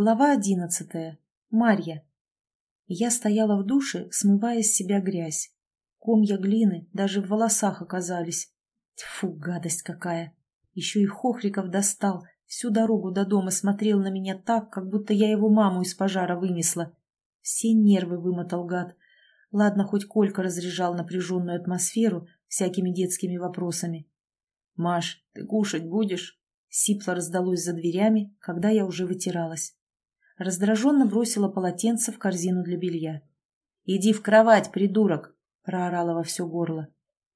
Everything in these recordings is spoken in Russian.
Глава одиннадцатая. Марья. Я стояла в душе, смывая с себя грязь. Комья глины даже в волосах оказались. Тьфу, гадость какая! Еще и Хохриков достал, всю дорогу до дома смотрел на меня так, как будто я его маму из пожара вынесла. Все нервы вымотал гад. Ладно, хоть Колька разряжал напряженную атмосферу всякими детскими вопросами. «Маш, ты кушать будешь?» Сипло раздалось за дверями, когда я уже вытиралась. Раздраженно бросила полотенце в корзину для белья. «Иди в кровать, придурок!» — проорала во все горло.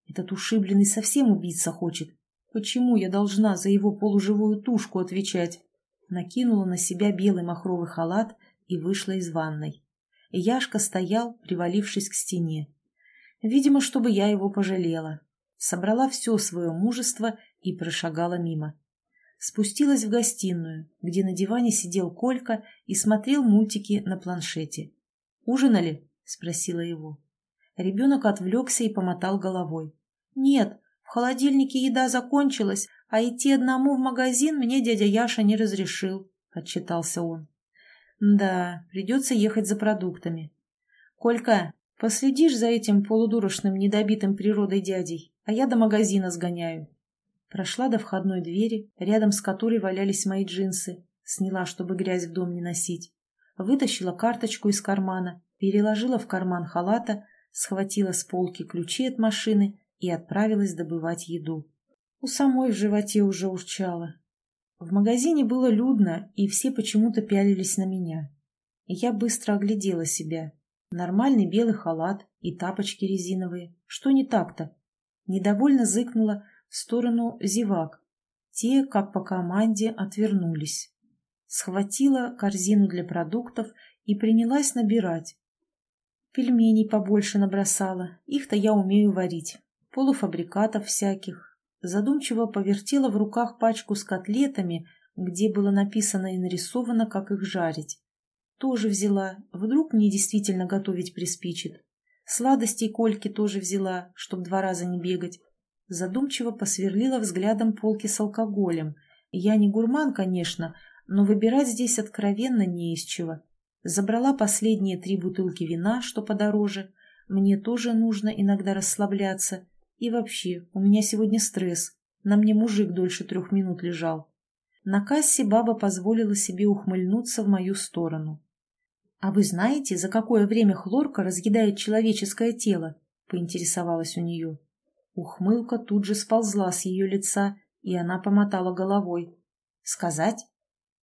«Этот ушибленный совсем убиться хочет. Почему я должна за его полуживую тушку отвечать?» Накинула на себя белый махровый халат и вышла из ванной. Яшка стоял, привалившись к стене. Видимо, чтобы я его пожалела. Собрала все свое мужество и прошагала мимо спустилась в гостиную, где на диване сидел Колька и смотрел мультики на планшете. «Ужинали?» – спросила его. Ребенок отвлекся и помотал головой. «Нет, в холодильнике еда закончилась, а идти одному в магазин мне дядя Яша не разрешил», – отчитался он. «Да, придется ехать за продуктами. Колька, последишь за этим полудурочным недобитым природой дядей, а я до магазина сгоняю. Прошла до входной двери, рядом с которой валялись мои джинсы. Сняла, чтобы грязь в дом не носить. Вытащила карточку из кармана, переложила в карман халата, схватила с полки ключи от машины и отправилась добывать еду. У самой в животе уже урчало. В магазине было людно, и все почему-то пялились на меня. Я быстро оглядела себя. Нормальный белый халат и тапочки резиновые. Что не так-то? Недовольно зыкнула, в сторону зевак. Те, как по команде, отвернулись. Схватила корзину для продуктов и принялась набирать. Пельменей побольше набросала, их-то я умею варить. Полуфабрикатов всяких. Задумчиво повертела в руках пачку с котлетами, где было написано и нарисовано, как их жарить. Тоже взяла, вдруг мне действительно готовить приспичит. Сладостей Кольки тоже взяла, чтоб два раза не бегать задумчиво посверлила взглядом полки с алкоголем. Я не гурман, конечно, но выбирать здесь откровенно не из чего. Забрала последние три бутылки вина, что подороже. Мне тоже нужно иногда расслабляться. И вообще, у меня сегодня стресс. На мне мужик дольше трех минут лежал. На кассе баба позволила себе ухмыльнуться в мою сторону. «А вы знаете, за какое время хлорка разъедает человеческое тело?» — поинтересовалась у нее. Ухмылка тут же сползла с ее лица, и она помотала головой. «Сказать?»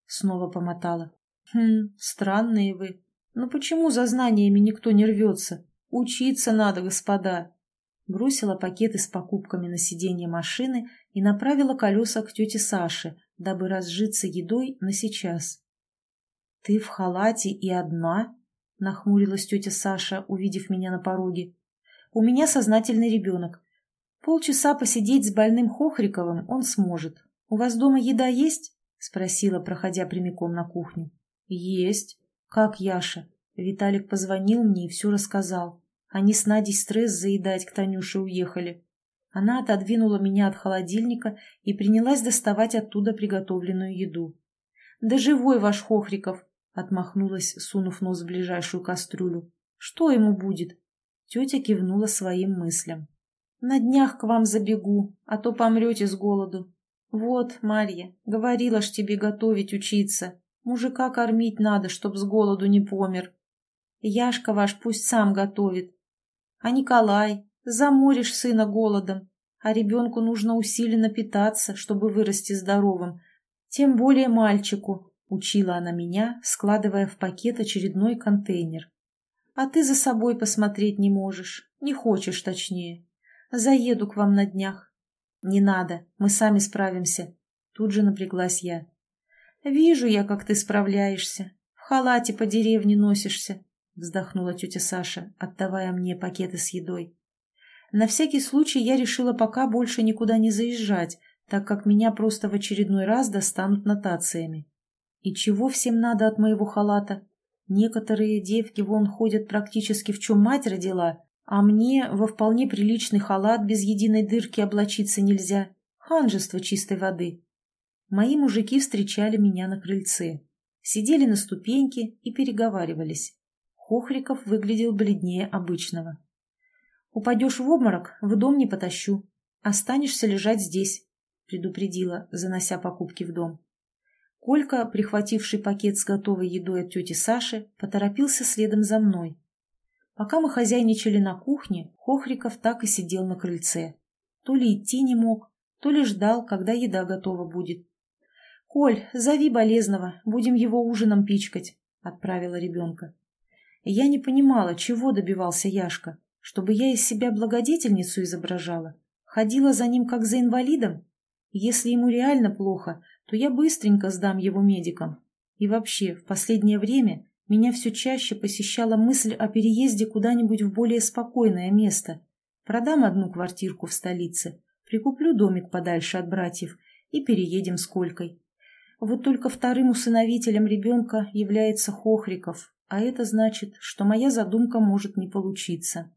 Снова помотала. «Хм, странные вы. Но ну почему за знаниями никто не рвется? Учиться надо, господа!» Бросила пакеты с покупками на сиденье машины и направила колеса к тете Саше, дабы разжиться едой на сейчас. «Ты в халате и одна?» — нахмурилась тетя Саша, увидев меня на пороге. «У меня сознательный ребенок. Полчаса посидеть с больным Хохриковым он сможет. У вас дома еда есть? Спросила, проходя прямиком на кухню. Есть. Как Яша? Виталик позвонил мне и все рассказал. Они с Надей стресс заедать к Танюше уехали. Она отодвинула меня от холодильника и принялась доставать оттуда приготовленную еду. «Да живой ваш Хохриков!» — отмахнулась, сунув нос в ближайшую кастрюлю. «Что ему будет?» Тетя кивнула своим мыслям. На днях к вам забегу, а то помрете с голоду. Вот, Марья, говорила ж тебе готовить учиться. Мужика кормить надо, чтоб с голоду не помер. Яшка ваш пусть сам готовит. А Николай, заморишь сына голодом, а ребенку нужно усиленно питаться, чтобы вырасти здоровым. Тем более мальчику, учила она меня, складывая в пакет очередной контейнер. А ты за собой посмотреть не можешь, не хочешь точнее. Заеду к вам на днях. Не надо, мы сами справимся. Тут же напряглась я. Вижу я, как ты справляешься. В халате по деревне носишься, вздохнула тетя Саша, отдавая мне пакеты с едой. На всякий случай я решила пока больше никуда не заезжать, так как меня просто в очередной раз достанут нотациями. И чего всем надо от моего халата? Некоторые девки вон ходят практически в чем мать родила, а мне во вполне приличный халат без единой дырки облачиться нельзя. Ханжество чистой воды. Мои мужики встречали меня на крыльце. Сидели на ступеньке и переговаривались. Хохриков выглядел бледнее обычного. «Упадешь в обморок, в дом не потащу. Останешься лежать здесь», — предупредила, занося покупки в дом. Колька, прихвативший пакет с готовой едой от тети Саши, поторопился следом за мной. Пока мы хозяйничали на кухне, Хохриков так и сидел на крыльце. То ли идти не мог, то ли ждал, когда еда готова будет. «Коль, зови болезного, будем его ужином пичкать», — отправила ребенка. Я не понимала, чего добивался Яшка, чтобы я из себя благодетельницу изображала. Ходила за ним как за инвалидом. Если ему реально плохо, то я быстренько сдам его медикам. И вообще, в последнее время меня все чаще посещала мысль о переезде куда-нибудь в более спокойное место. Продам одну квартирку в столице, прикуплю домик подальше от братьев и переедем с Колькой. Вот только вторым усыновителем ребенка является Хохриков, а это значит, что моя задумка может не получиться.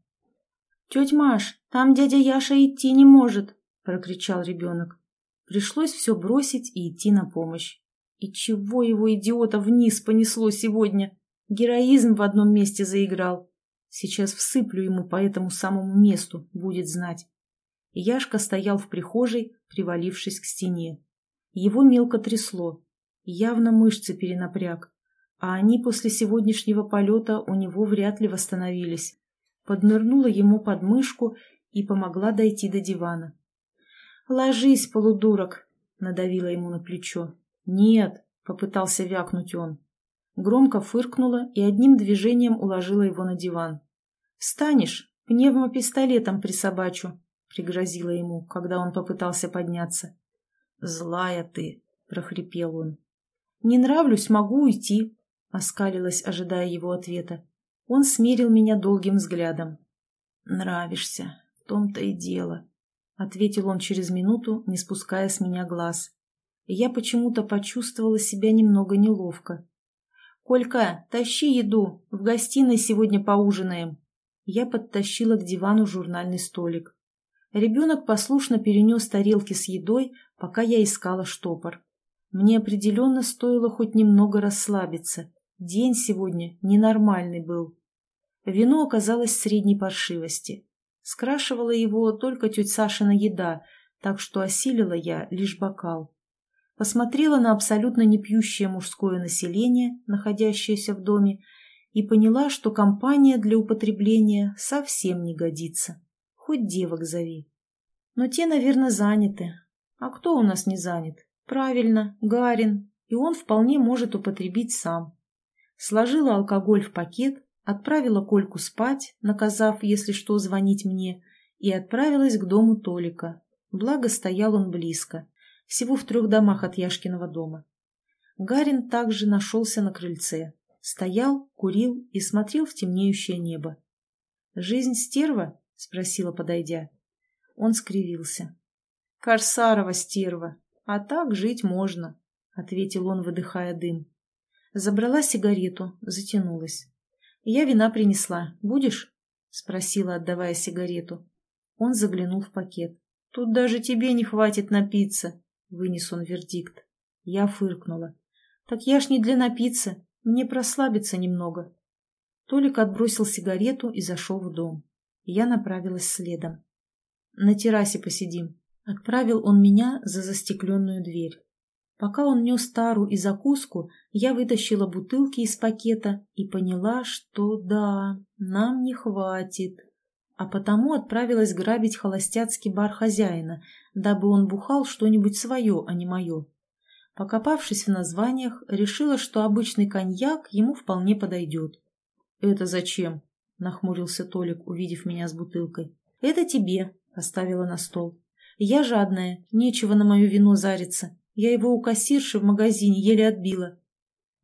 «Тетя Маш, там дядя Яша идти не может!» – прокричал ребенок. Пришлось все бросить и идти на помощь. И чего его идиота вниз понесло сегодня? Героизм в одном месте заиграл. Сейчас всыплю ему по этому самому месту, будет знать. Яшка стоял в прихожей, привалившись к стене. Его мелко трясло. Явно мышцы перенапряг. А они после сегодняшнего полета у него вряд ли восстановились. Поднырнула ему под мышку и помогла дойти до дивана. «Ложись, полудурок!» — надавила ему на плечо. «Нет!» — попытался вякнуть он. Громко фыркнула и одним движением уложила его на диван. «Встанешь, пневмопистолетом присобачу!» — пригрозила ему, когда он попытался подняться. «Злая ты!» — прохрипел он. «Не нравлюсь, могу уйти!» — оскалилась, ожидая его ответа. Он смерил меня долгим взглядом. «Нравишься, в том-то и дело», — ответил он через минуту, не спуская с меня глаз. Я почему-то почувствовала себя немного неловко. «Колька, тащи еду, в гостиной сегодня поужинаем». Я подтащила к дивану журнальный столик. Ребенок послушно перенес тарелки с едой, пока я искала штопор. Мне определенно стоило хоть немного расслабиться. День сегодня ненормальный был. Вино оказалось средней паршивости. Скрашивала его только тетя Сашина еда, так что осилила я лишь бокал. Посмотрела на абсолютно непьющее мужское население, находящееся в доме, и поняла, что компания для употребления совсем не годится. Хоть девок зови. Но те, наверное, заняты. А кто у нас не занят? Правильно, Гарин. И он вполне может употребить сам. Сложила алкоголь в пакет, отправила Кольку спать, наказав, если что, звонить мне, и отправилась к дому Толика. Благо стоял он близко, всего в трех домах от Яшкиного дома. Гарин также нашелся на крыльце. Стоял, курил и смотрел в темнеющее небо. «Жизнь стерва?» — спросила, подойдя. Он скривился. «Корсарова стерва, а так жить можно», — ответил он, выдыхая дым. Забрала сигарету, затянулась. «Я вина принесла. Будешь?» — спросила, отдавая сигарету. Он заглянул в пакет. «Тут даже тебе не хватит напиться», — вынес он вердикт. Я фыркнула. «Так я ж не для напиться. Мне прослабиться немного». Толик отбросил сигарету и зашел в дом. Я направилась следом. «На террасе посидим». Отправил он меня за застекленную дверь. Пока он нес тару и закуску, я вытащила бутылки из пакета и поняла, что да, нам не хватит. А потому отправилась грабить холостяцкий бар хозяина, дабы он бухал что-нибудь свое, а не мое. Покопавшись в названиях, решила, что обычный коньяк ему вполне подойдет. «Это зачем?» — нахмурился Толик, увидев меня с бутылкой. «Это тебе», — поставила на стол. «Я жадная, нечего на мое вино зариться. Я его у кассирши в магазине еле отбила.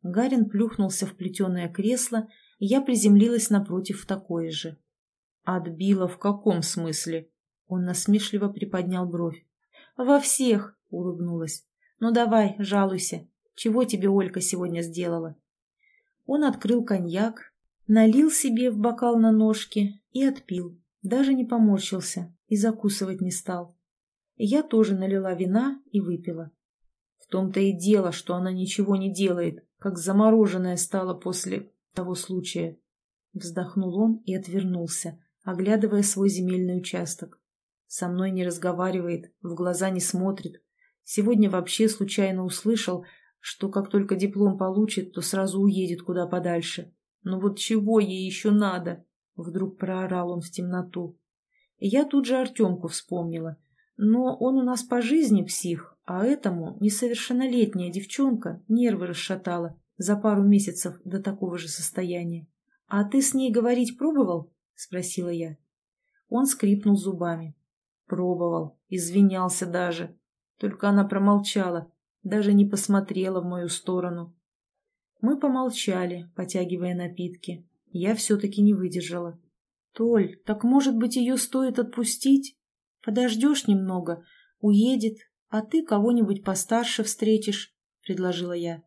Гарин плюхнулся в плетеное кресло, и я приземлилась напротив в такое же. «Отбила в каком смысле?» Он насмешливо приподнял бровь. «Во всех!» — улыбнулась. «Ну давай, жалуйся. Чего тебе Олька сегодня сделала?» Он открыл коньяк, налил себе в бокал на ножки и отпил. Даже не поморщился и закусывать не стал. Я тоже налила вина и выпила том-то и дело, что она ничего не делает, как замороженная стала после того случая. Вздохнул он и отвернулся, оглядывая свой земельный участок. Со мной не разговаривает, в глаза не смотрит. Сегодня вообще случайно услышал, что как только диплом получит, то сразу уедет куда подальше. Но вот чего ей еще надо? Вдруг проорал он в темноту. Я тут же Артемку вспомнила. Но он у нас по жизни псих, а этому несовершеннолетняя девчонка нервы расшатала за пару месяцев до такого же состояния. «А ты с ней говорить пробовал?» — спросила я. Он скрипнул зубами. Пробовал, извинялся даже. Только она промолчала, даже не посмотрела в мою сторону. Мы помолчали, потягивая напитки. Я все-таки не выдержала. «Толь, так, может быть, ее стоит отпустить? Подождешь немного, уедет, а ты кого-нибудь постарше встретишь», — предложила я.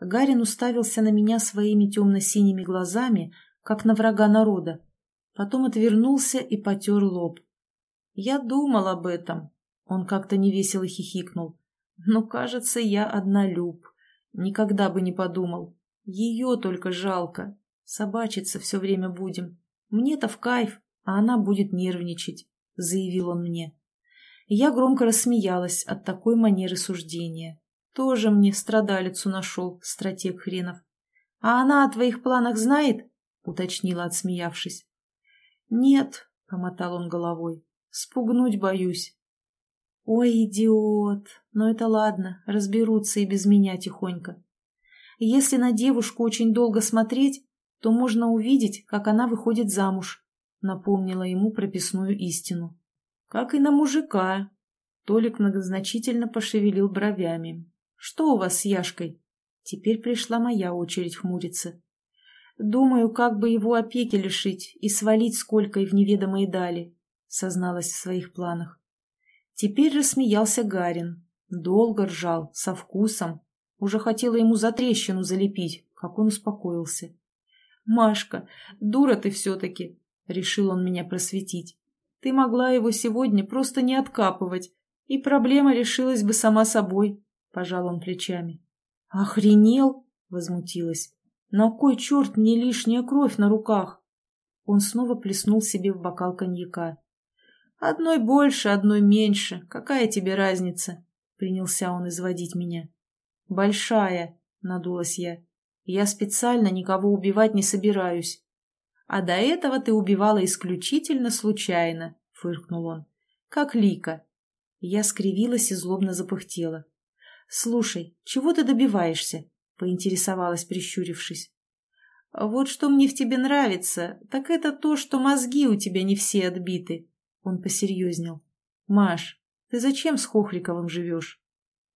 Гарин уставился на меня своими темно-синими глазами, как на врага народа. Потом отвернулся и потер лоб. Я думал об этом. Он как-то невесело хихикнул. Но, кажется, я однолюб. Никогда бы не подумал. Ее только жалко. Собачиться все время будем. Мне-то в кайф, а она будет нервничать, заявил он мне. Я громко рассмеялась от такой манеры суждения. Тоже мне страдалицу нашел, стратег хренов. А она о твоих планах знает? уточнила, отсмеявшись. Нет, помотал он головой. Спугнуть боюсь. Ой, идиот! Но это ладно, разберутся и без меня тихонько. Если на девушку очень долго смотреть, то можно увидеть, как она выходит замуж, напомнила ему прописную истину. Как и на мужика. Толик многозначительно пошевелил бровями. Что у вас с Яшкой? Теперь пришла моя очередь хмуриться. Думаю, как бы его опеки лишить и свалить сколько и в неведомые дали созналась в своих планах. Теперь рассмеялся Гарин. Долго ржал, со вкусом. Уже хотела ему за трещину залепить, как он успокоился. «Машка, дура ты все-таки!» — решил он меня просветить. «Ты могла его сегодня просто не откапывать, и проблема решилась бы сама собой», — пожал он плечами. «Охренел!» — возмутилась. «На кой черт мне лишняя кровь на руках?» Он снова плеснул себе в бокал коньяка. «Одной больше, одной меньше. Какая тебе разница?» Принялся он изводить меня. «Большая», — надулась я. «Я специально никого убивать не собираюсь». «А до этого ты убивала исключительно случайно», — фыркнул он. «Как Лика». Я скривилась и злобно запыхтела. «Слушай, чего ты добиваешься?» — поинтересовалась, прищурившись. «Вот что мне в тебе нравится, так это то, что мозги у тебя не все отбиты», он посерьезнел. «Маш, ты зачем с Хохриковым живешь?»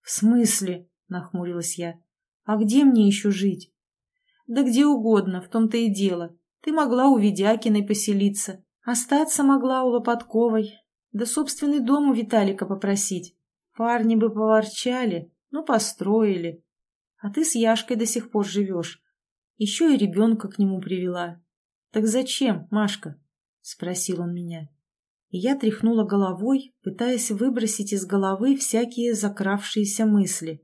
«В смысле?» — нахмурилась я. «А где мне еще жить?» «Да где угодно, в том-то и дело. Ты могла у Ведякиной поселиться, остаться могла у Лопатковой, да собственный дом у Виталика попросить. Парни бы поворчали, ну, построили. А ты с Яшкой до сих пор живешь. Еще и ребенка к нему привела. Так зачем, Машка?» — спросил он меня и я тряхнула головой, пытаясь выбросить из головы всякие закравшиеся мысли.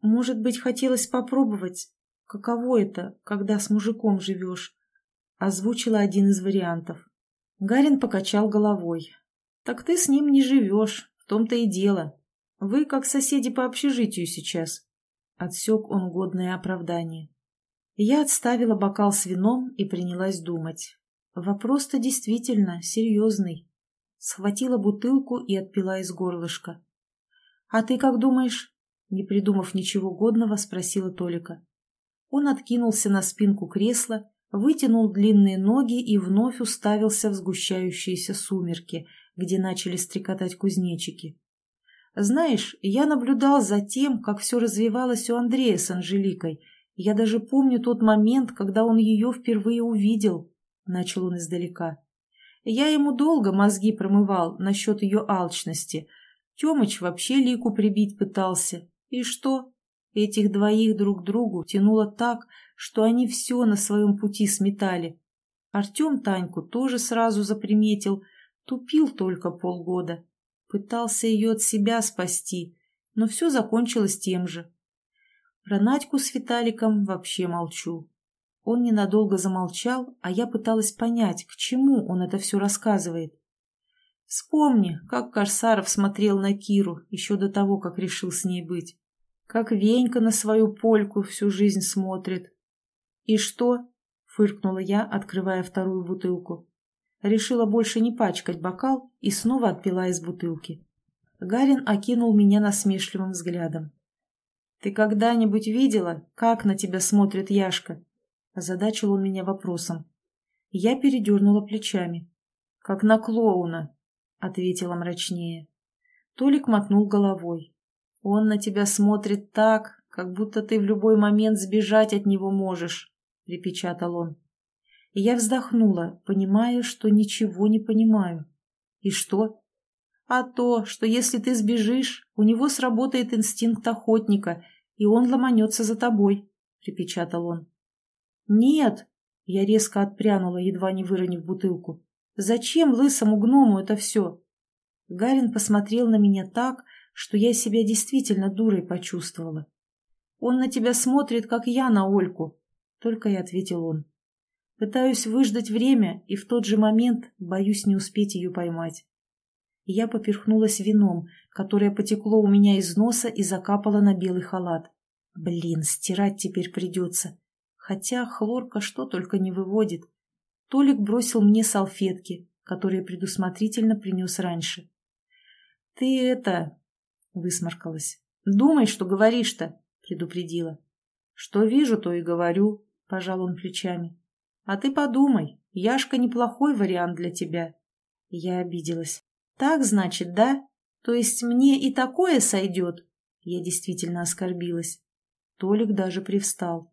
Может быть, хотелось попробовать, каково это, когда с мужиком живешь, озвучила один из вариантов. Гарин покачал головой. Так ты с ним не живешь, в том-то и дело. Вы как соседи по общежитию сейчас. Отсек он годное оправдание. Я отставила бокал с вином и принялась думать. Вопрос-то действительно серьезный. Схватила бутылку и отпила из горлышка. «А ты как думаешь?» Не придумав ничего годного, спросила Толика. Он откинулся на спинку кресла, вытянул длинные ноги и вновь уставился в сгущающиеся сумерки, где начали стрекотать кузнечики. «Знаешь, я наблюдал за тем, как все развивалось у Андрея с Анжеликой. Я даже помню тот момент, когда он ее впервые увидел», — начал он издалека. Я ему долго мозги промывал насчет ее алчности. Темыч вообще Лику прибить пытался. И что? Этих двоих друг другу тянуло так, что они все на своем пути сметали. Артем Таньку тоже сразу заприметил, тупил только полгода. Пытался ее от себя спасти, но все закончилось тем же. Про Надьку с Виталиком вообще молчу. Он ненадолго замолчал, а я пыталась понять, к чему он это все рассказывает. Вспомни, как Корсаров смотрел на Киру еще до того, как решил с ней быть. Как Венька на свою польку всю жизнь смотрит. «И что?» — фыркнула я, открывая вторую бутылку. Решила больше не пачкать бокал и снова отпила из бутылки. Гарин окинул меня насмешливым взглядом. «Ты когда-нибудь видела, как на тебя смотрит Яшка?» Озадачил он меня вопросом. Я передернула плечами. «Как на клоуна», — ответила мрачнее. Толик мотнул головой. «Он на тебя смотрит так, как будто ты в любой момент сбежать от него можешь», — припечатал он. И я вздохнула, понимая, что ничего не понимаю. «И что?» «А то, что если ты сбежишь, у него сработает инстинкт охотника, и он ломанется за тобой», — припечатал он. «Нет!» — я резко отпрянула, едва не выронив бутылку. «Зачем лысому гному это все?» Гарин посмотрел на меня так, что я себя действительно дурой почувствовала. «Он на тебя смотрит, как я на Ольку», — только и ответил он. «Пытаюсь выждать время, и в тот же момент боюсь не успеть ее поймать». Я поперхнулась вином, которое потекло у меня из носа и закапало на белый халат. Блин, стирать теперь придется. Хотя хлорка что только не выводит. Толик бросил мне салфетки, которые предусмотрительно принес раньше. — Ты это... — высморкалась. — Думай, что говоришь-то, — предупредила. — Что вижу, то и говорю, — пожал он плечами. — А ты подумай, Яшка неплохой вариант для тебя. Я обиделась. — Так, значит, да? То есть мне и такое сойдет? Я действительно оскорбилась. Толик даже привстал.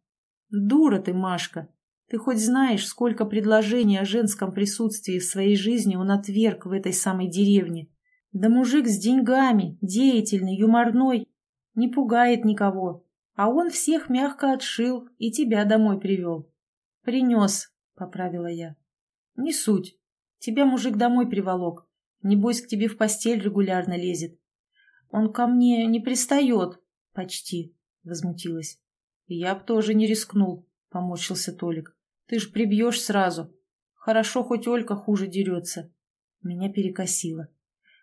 Дура ты, Машка. Ты хоть знаешь, сколько предложений о женском присутствии в своей жизни он отверг в этой самой деревне? Да мужик с деньгами, деятельный, юморной, не пугает никого. А он всех мягко отшил и тебя домой привел. Принес, поправила я. Не суть. Тебя мужик домой приволок. Небось, к тебе в постель регулярно лезет. Он ко мне не пристает. Почти, возмутилась. «Я б тоже не рискнул», — поморщился Толик. «Ты ж прибьешь сразу. Хорошо, хоть Олька хуже дерется». Меня перекосило.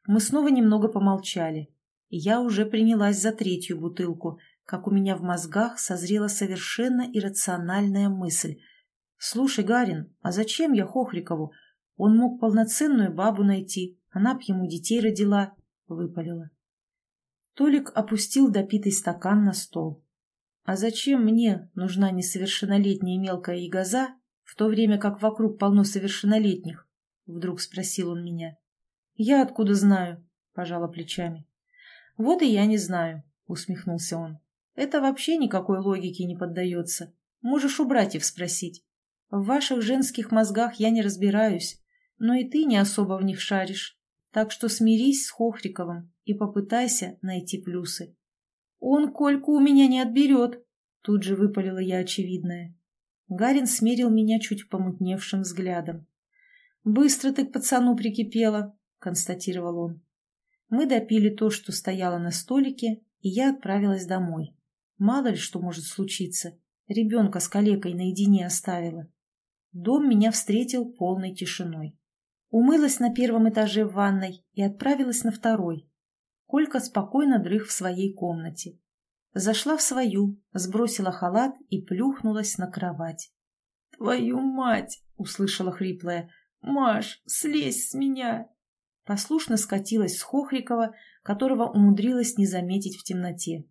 Мы снова немного помолчали. Я уже принялась за третью бутылку, как у меня в мозгах созрела совершенно иррациональная мысль. «Слушай, Гарин, а зачем я Хохрикову? Он мог полноценную бабу найти, она б ему детей родила», — выпалила. Толик опустил допитый стакан на стол. А зачем мне нужна несовершеннолетняя мелкая ягоза, в то время как вокруг полно совершеннолетних? Вдруг спросил он меня. Я откуда знаю? Пожала плечами. Вот и я не знаю, усмехнулся он. Это вообще никакой логике не поддается. Можешь у братьев спросить. В ваших женских мозгах я не разбираюсь, но и ты не особо в них шаришь. Так что смирись с Хохриковым и попытайся найти плюсы. «Он Кольку у меня не отберет!» Тут же выпалила я очевидное. Гарин смерил меня чуть помутневшим взглядом. «Быстро ты к пацану прикипела», — констатировал он. Мы допили то, что стояло на столике, и я отправилась домой. Мало ли что может случиться. Ребенка с калекой наедине оставила. Дом меня встретил полной тишиной. Умылась на первом этаже в ванной и отправилась на второй, Колька спокойно дрых в своей комнате. Зашла в свою, сбросила халат и плюхнулась на кровать. «Твою мать!» — услышала хриплая. «Маш, слезь с меня!» Послушно скатилась с Хохрикова, которого умудрилась не заметить в темноте.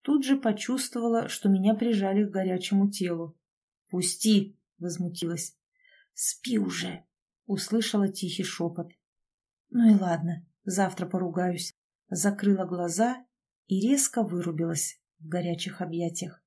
Тут же почувствовала, что меня прижали к горячему телу. «Пусти!» — возмутилась. «Спи уже!» — услышала тихий шепот. «Ну и ладно, завтра поругаюсь» закрыла глаза и резко вырубилась в горячих объятиях.